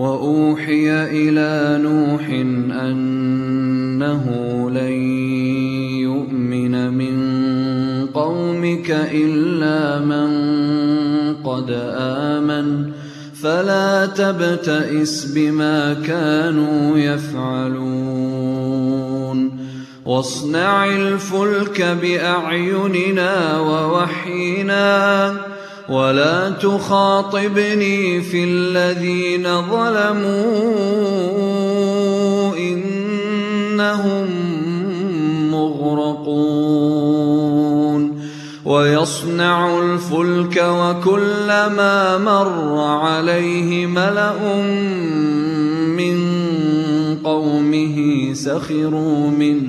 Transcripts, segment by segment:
وأوحي إلى نوح أنه لن يؤمن من قومك إلا من قد آمن. فلا تبتئس بما كانوا يفعلون. واصنع الفلك بأعيننا ووحينا. ولا تخاطبني في الذين ظلموا إنهم مغرقون ويصنع الفلك وكلما مر عليه ملأ من قومه سخروا منه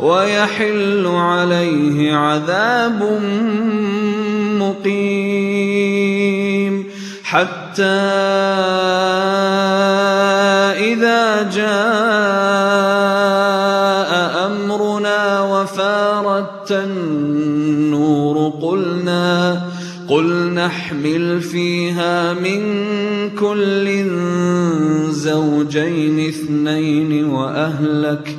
ويحل عليه عذاب مقيم. حتى إذا جاء أمرنا وفارت النور قلنا قل نحمل فيها من كل زوجين اثنين وأهلك.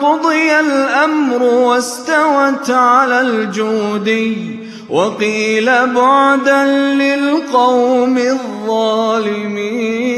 وقضي الأمر واستوت على الجودي وقيل بعدا للقوم الظالمين.